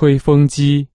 吹风机。